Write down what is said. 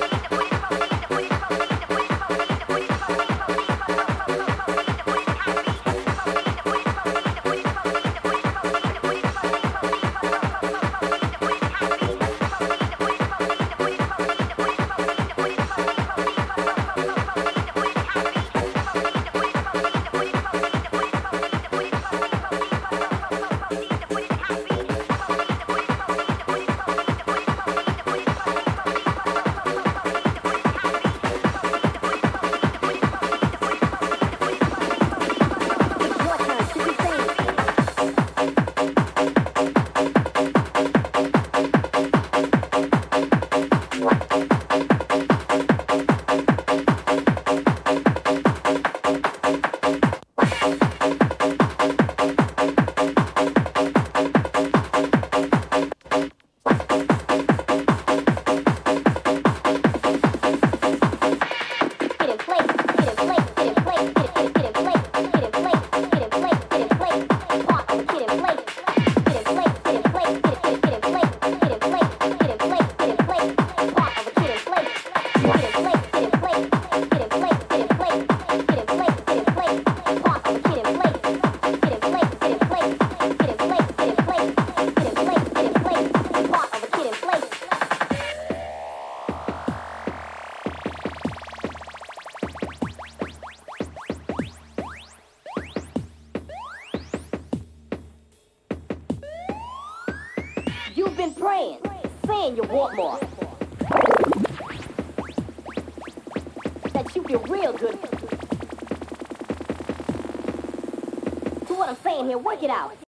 Wait, wait. You've been praying, saying you want more. That you feel real good. To what I'm saying here, work it out.